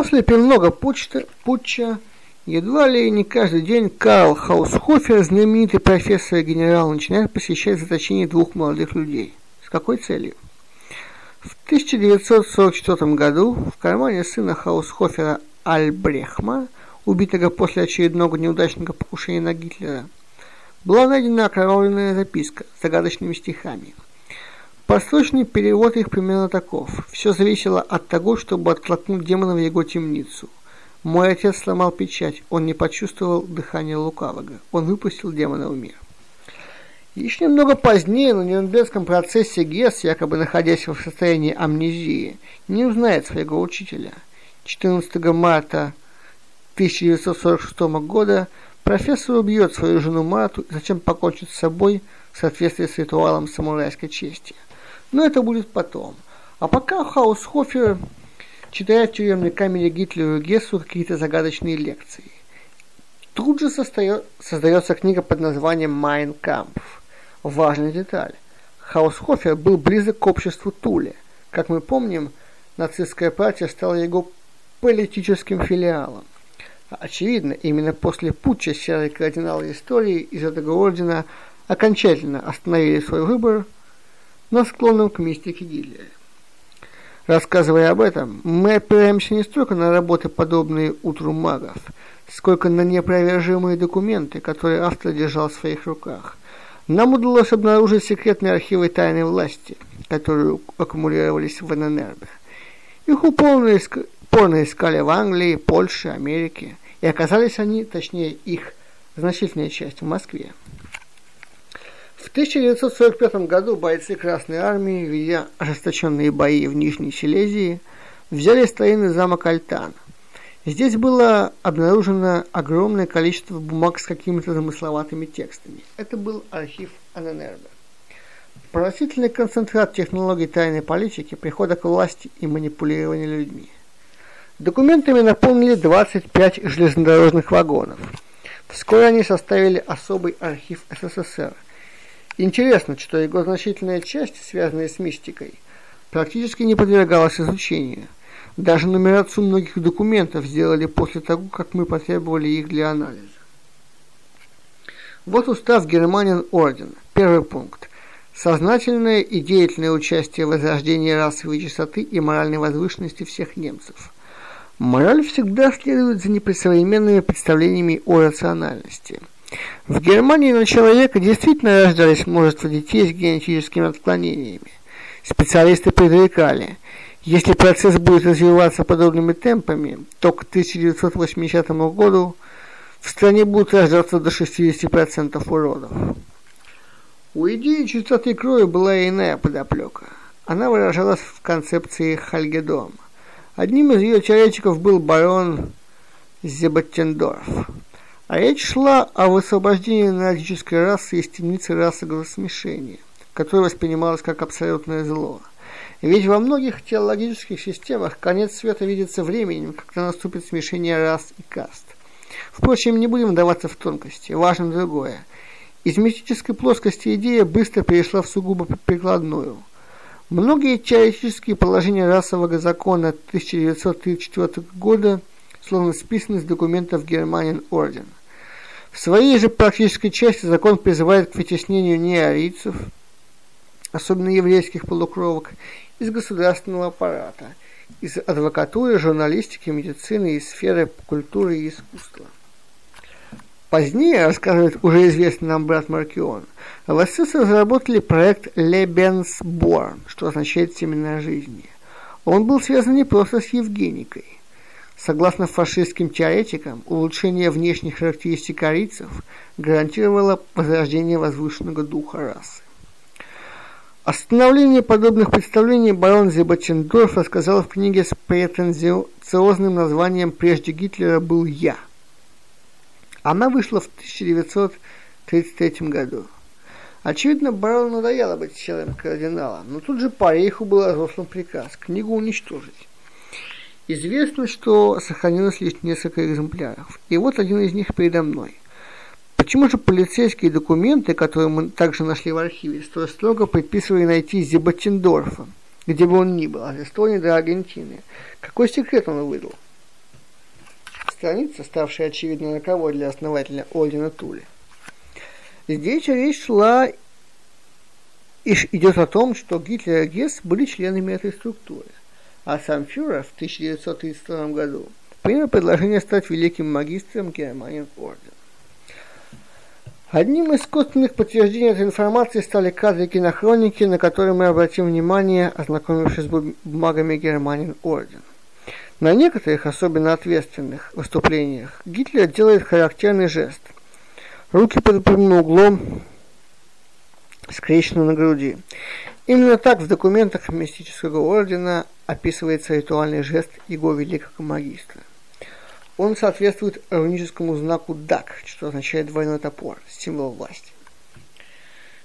После пивного путча, путча едва ли не каждый день Карл Хаусхофер, знаменитый профессор и генерал, начинает посещать заточение двух молодых людей. С какой целью? В 1944 году в кармане сына Хаусхофера Альбрехма, убитого после очередного неудачного покушения на Гитлера, была найдена окровавленная записка с загадочными стихами – Посрочный перевод их примерно таков. Все зависело от того, чтобы оттолкнуть демона в его темницу. Мой отец сломал печать, он не почувствовал дыхания лукавого. Он выпустил демона в мир. Еще немного позднее на Нюрнбергском процессе Гесс, якобы находясь в состоянии амнезии, не узнает своего учителя. 14 марта 1946 года профессор убьет свою жену Марту и затем покончит с собой в соответствии с ритуалом самурайской чести. Но это будет потом. А пока Хаусхофер читает тюремной камере Гитлеру Гессу какие-то загадочные лекции. Тут же состает, создается книга под названием «Майн Кампф». Важная деталь. Хаусхофер был близок к обществу Туле. Как мы помним, нацистская партия стала его политическим филиалом. Очевидно, именно после путча серые кардиналы истории из этого ордена окончательно остановили свой выбор – но склонным к мистике Гиллера. Рассказывая об этом, мы опираемся не столько на работы, подобные «Утру магов», сколько на неопровержимые документы, которые автор держал в своих руках. Нам удалось обнаружить секретные архивы тайной власти, которые аккумулировались в ННР. Их упорно, иск... упорно искали в Англии, Польше, Америке, и оказались они, точнее их значительная часть, в Москве. В 1945 году бойцы Красной Армии, ведя ожесточенные бои в Нижней Силезии, взяли старинный замок Альтан. Здесь было обнаружено огромное количество бумаг с какими-то замысловатыми текстами. Это был архив Аненерго. Поразительный концентрат технологий тайной политики, прихода к власти и манипулирования людьми. Документами наполнили 25 железнодорожных вагонов. Вскоре они составили особый архив СССР – Интересно, что его значительная часть, связанная с мистикой, практически не подвергалась изучению. Даже нумерацию многих документов сделали после того, как мы потребовали их для анализа. Вот устав Германин Орден. Первый пункт. Сознательное и деятельное участие в возрождении расовой чистоты и моральной возвышенности всех немцев. Мораль всегда следует за непресовременными представлениями о рациональности – в Германии на человека действительно рождались множество детей с генетическими отклонениями. Специалисты предрекали, если процесс будет развиваться подобными темпами, то к 1980 году в стране будут рождаться до 60% уродов. У идеи чистоты крови была иная подоплека. Она выражалась в концепции Хальгедома. Одним из ее теоретиков был барон Зебаттендорф. А речь шла о высвобождении энергетической расы из темницы расового смешения, которое воспринималось как абсолютное зло. Ведь во многих теологических системах конец света видится временем, когда наступит смешение рас и каст. Впрочем, не будем вдаваться в тонкости, важно другое. Из мистической плоскости идея быстро перешла в сугубо прикладную. Многие теоретические положения расового закона 1934 года словно списаны из документов Германин Орден. В своей же практической части закон призывает к вытеснению неарийцев, особенно еврейских полукровок, из государственного аппарата, из адвокатуры, журналистики, медицины, из сферы культуры и искусства. Позднее, рассказывает уже известный нам брат Маркион, в разработали проект Lebensborn, что означает «семена жизни». Он был связан не просто с Евгеникой, Согласно фашистским теоретикам, улучшение внешних характеристик арийцев гарантировало возрождение возвышенного духа расы. Остановление подобных представлений барон Зебачендорф рассказал в книге с претенциозным названием «Прежде Гитлера был я». Она вышла в 1933 году. Очевидно, барону надоело быть членом кардинала, но тут же по рейху был разослан приказ книгу уничтожить. Известно, что сохранилось лишь несколько экземпляров. И вот один из них передо мной. Почему же полицейские документы, которые мы также нашли в архиве, столь строго предписывали найти Зебатендорфа, где бы он ни был, от Эстонии до Аргентины? Какой секрет он выдал? страница, ставшая очевидно роковой для основателя Ольдина Тули. Здесь речь шла и идет о том, что Гитлер и Гесс были членами этой структуры, а сам фюрер в 1932 году принял предложение стать великим магистром Германин Орден. Одним из косвенных подтверждений этой информации стали кадры кинохроники, на которые мы обратим внимание, ознакомившись с бумагами Германин Орден. На некоторых, особенно ответственных выступлениях, Гитлер делает характерный жест. Руки под прямым углом скрещены на груди. Именно так в документах мистического ордена описывается ритуальный жест его великого магистра. Он соответствует руническому знаку ДАК, что означает двойной топор, символ власти.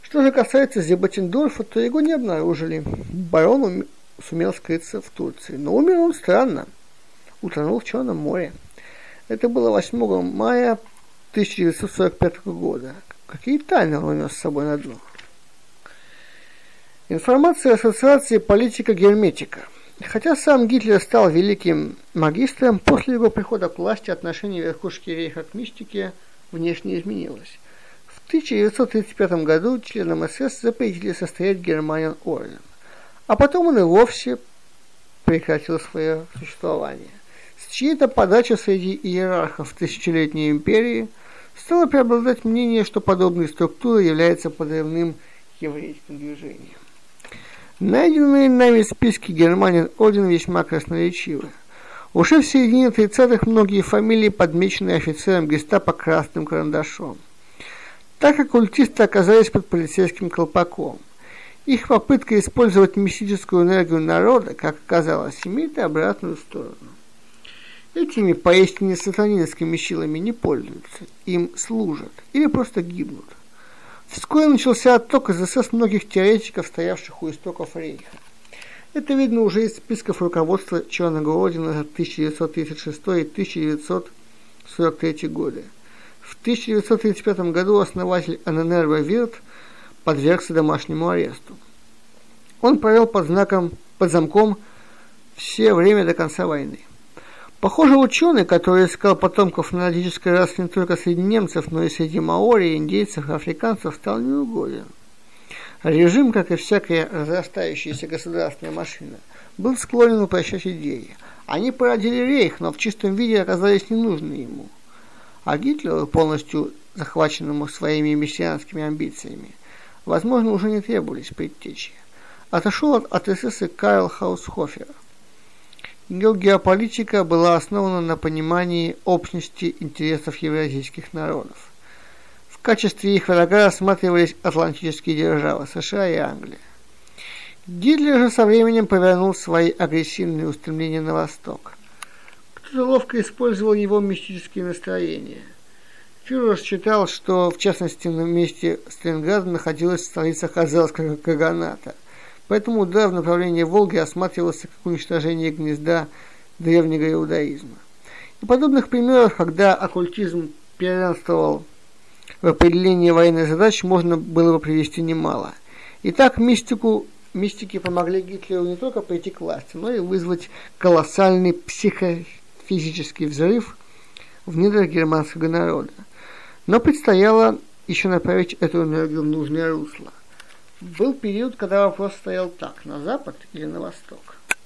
Что же касается Зебатендорфа, то его не обнаружили. Барон сумел скрыться в Турции, но умер он странно. Утонул в Черном море. Это было 8 мая 1945 года. Какие тайны он унес с собой на дно? Информация Ассоциации политика герметика – Хотя сам Гитлер стал великим магистром, после его прихода к власти отношение верхушки рейха к мистике внешне изменилось. В 1935 году членам СС запретили состоять Германиан Орден, а потом он и вовсе прекратил свое существование. С чьей-то подачи среди иерархов тысячелетней империи стало преобладать мнение, что подобная структура является подрывным еврейским движением. Найденные нами списки Германин Один весьма красноречивы. Уже в середине 30-х многие фамилии подмечены офицером гестапо красным карандашом. Так оккультисты оказались под полицейским колпаком. Их попытка использовать мистическую энергию народа, как оказалось, имеет обратную сторону. Этими поистине сатанинскими силами не пользуются, им служат или просто гибнут. Вскоре начался отток из СС многих теоретиков, стоявших у истоков Рейха. Это видно уже из списков руководства Черного Ордена за 1936 и 1943 годы. В 1935 году основатель ННР Вирт подвергся домашнему аресту. Он провел под знаком, под замком все время до конца войны. Похоже, ученый, который искал потомков монадической расы не только среди немцев, но и среди маори, индейцев и африканцев, стал неугоден. Режим, как и всякая разрастающаяся государственная машина, был склонен упрощать идеи. Они породили рейх, но в чистом виде оказались ненужны ему. А Гитлеру, полностью захваченному своими мессианскими амбициями, возможно, уже не требовались предтечи. Отошел от, от СС Карл Хаусхофер – Геополитика была основана на понимании общности интересов евразийских народов. В качестве их врага рассматривались атлантические державы США и Англия. Гитлер же со временем повернул свои агрессивные устремления на восток. Кто-то ловко использовал его мистические настроения. Фюрер считал, что в частности на месте Сталинграда находилась столица Хазарского Каганата – Поэтому удар в направлении Волги осматривался как уничтожение гнезда древнего иудаизма. И подобных примеров, когда оккультизм первенствовал в определении военной задач, можно было бы привести немало. Итак, мистику, мистики помогли Гитлеру не только прийти к власти, но и вызвать колоссальный психофизический взрыв в недрах германского народа. Но предстояло еще направить эту энергию в нужное русло – был период, когда вопрос стоял так, на запад или на восток.